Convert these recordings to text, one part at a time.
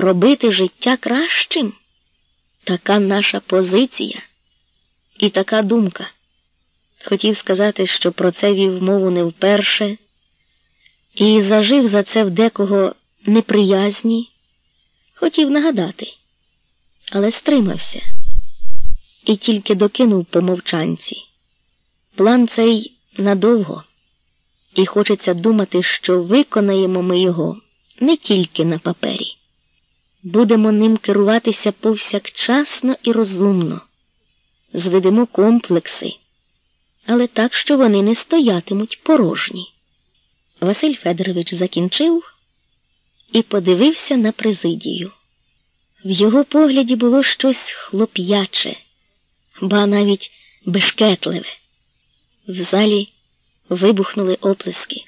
робити життя кращим. Така наша позиція і така думка. Хотів сказати, що про це вів мову не вперше, і зажив за це в декого неприязні, хотів нагадати, але стримався і тільки докинув по мовчанці. План цей надовго, і хочеться думати, що виконаємо ми його не тільки на папері. Будемо ним керуватися повсякчасно і розумно, зведемо комплекси, але так, що вони не стоятимуть порожні. Василь Федорович закінчив і подивився на президію. В його погляді було щось хлоп'яче, ба навіть бешкетливе. В залі вибухнули оплески.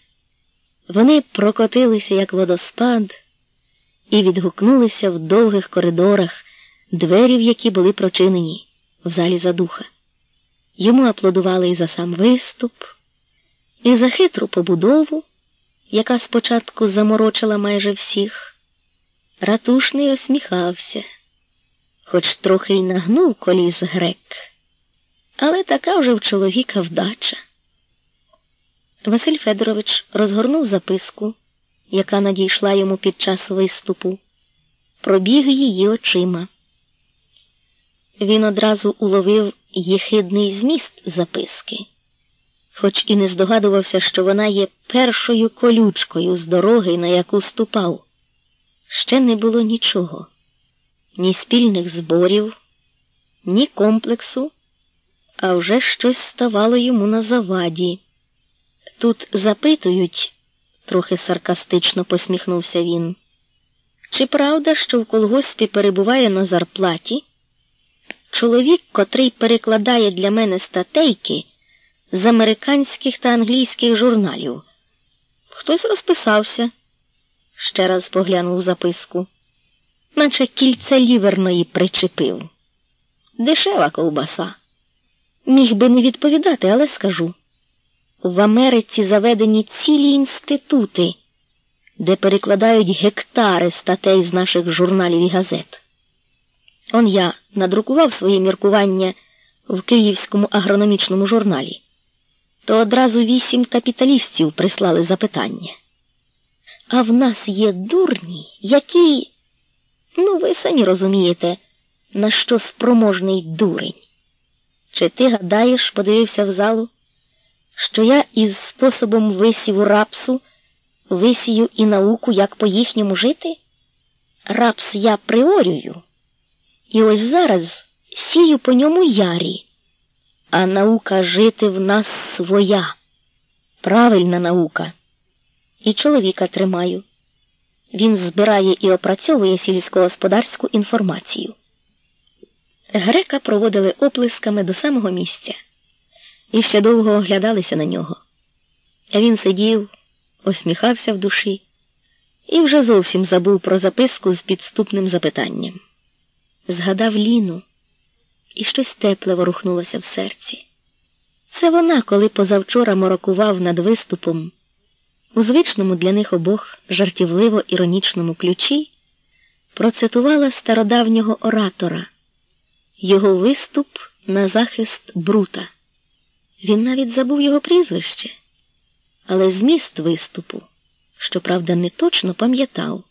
Вони прокотилися, як водоспад, і відгукнулися в довгих коридорах, двері в які були прочинені в залі задуха. Йому аплодували і за сам виступ, і за хитру побудову, яка спочатку заморочила майже всіх. Ратушний осміхався, хоч трохи й нагнув коліс грек, але така вже в чоловіка вдача. Василь Федорович розгорнув записку, яка надійшла йому під час виступу, пробіг її очима. Він одразу уловив єхидний зміст записки, хоч і не здогадувався, що вона є першою колючкою з дороги, на яку ступав. Ще не було нічого, ні спільних зборів, ні комплексу, а вже щось ставало йому на заваді. Тут запитують, трохи саркастично посміхнувся він. Чи правда, що в колгоспі перебуває на зарплаті? Чоловік, котрий перекладає для мене статейки з американських та англійських журналів. Хтось розписався, ще раз поглянув записку, наче кільце ліверної причепив. Дешева ковбаса. Міг би не відповідати, але скажу. В Америці заведені цілі інститути, де перекладають гектари статей з наших журналів і газет. Он я надрукував свої міркування в Київському агрономічному журналі, то одразу вісім капіталістів прислали запитання. А в нас є дурні, які, ну, ви самі розумієте, на що спроможний дурень. Чи ти гадаєш, подивився в залу, що я із способом висіву рапсу висію і науку, як по їхньому жити? Рапс я приорюю. І ось зараз сію по ньому ярі, а наука жити в нас своя, правильна наука. І чоловіка тримаю. Він збирає і опрацьовує сільськогосподарську інформацію. Грека проводили оплесками до самого місця і ще довго оглядалися на нього. А він сидів, осміхався в душі і вже зовсім забув про записку з підступним запитанням згадав Ліну, і щось тепле ворухнулося в серці. Це вона, коли позавчора морокував над виступом, у звичному для них обох жартівливо іронічному ключі, процитувала стародавнього оратора, його виступ на захист Брута. Він навіть забув його прізвище, але зміст виступу, щоправда, не точно пам'ятав,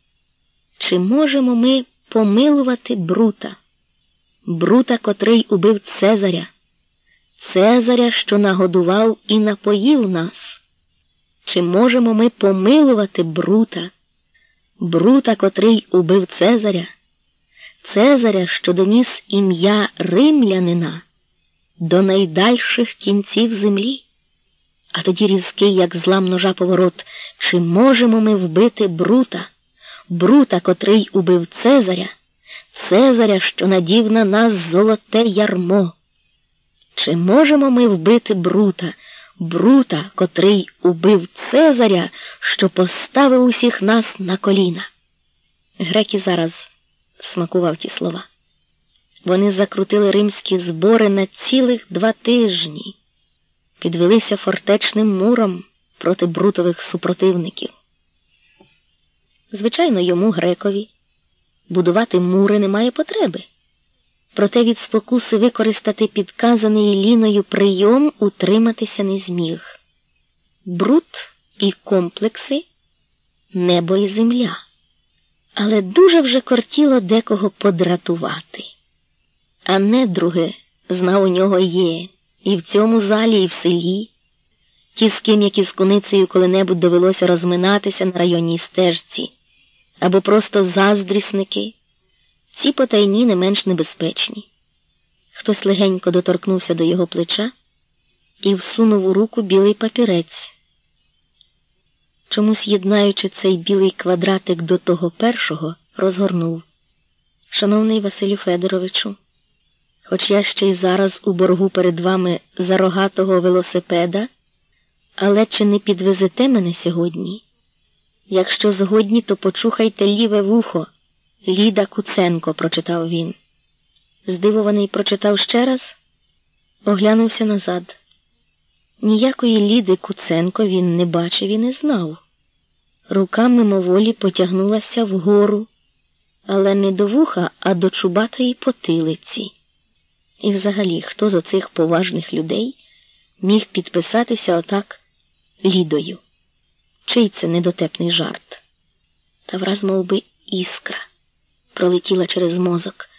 чи можемо ми помилувати Брута, Брута, котрий убив Цезаря, Цезаря, що нагодував і напоїв нас. Чи можемо ми помилувати Брута, Брута, котрий убив Цезаря, Цезаря, що доніс ім'я римлянина до найдальших кінців землі? А тоді різкий, як злам ножа поворот, чи можемо ми вбити Брута? Брута, котрий убив Цезаря, Цезаря, що надів на нас золоте ярмо. Чи можемо ми вбити Брута, Брута, котрий убив Цезаря, що поставив усіх нас на коліна? Греки зараз смакував ті слова. Вони закрутили римські збори на цілих два тижні, підвелися фортечним муром проти брутових супротивників. Звичайно, йому грекові будувати мури немає потреби. Проте від спокуси використати підказаний ліною прийом утриматися не зміг. Бруд і комплекси, небо і земля. Але дуже вже кортіло декого подратувати. А недруги, знав, у нього є, і в цьому залі, і в селі. Ті, з ким, як із куницею коли-небудь довелося розминатися на районній стежці, або просто заздрісники, ці потайні не менш небезпечні. Хтось легенько доторкнувся до його плеча і всунув у руку білий папірець. Чомусь єднаючи цей білий квадратик до того першого, розгорнув. Шановний Василю Федоровичу, хоч я ще й зараз у боргу перед вами за рогатого велосипеда, але чи не підвезете мене сьогодні? Якщо згодні, то почухайте ліве вухо. Ліда Куценко, прочитав він. Здивований прочитав ще раз, оглянувся назад. Ніякої Ліди Куценко він не бачив і не знав. Рука мимоволі потягнулася вгору, але не до вуха, а до чубатої потилиці. І взагалі, хто з оцих поважних людей міг підписатися отак Лідою? Чий це недотепний жарт? Та враз мов би, іскра пролетіла через мозок.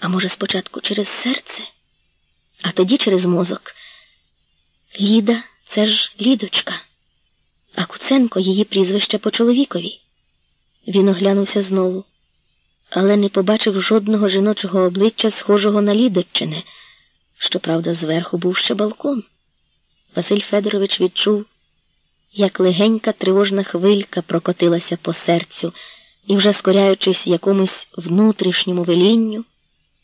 А може, спочатку через серце, а тоді через мозок. Ліда це ж Лідочка, а Куценко її прізвище по чоловікові. Він оглянувся знову, але не побачив жодного жіночого обличчя, схожого на Лідоччине. Щоправда, зверху був ще балкон. Василь Федорович відчув, як легенька тривожна хвилька прокотилася по серцю і, вже скоряючись якомусь внутрішньому велінню,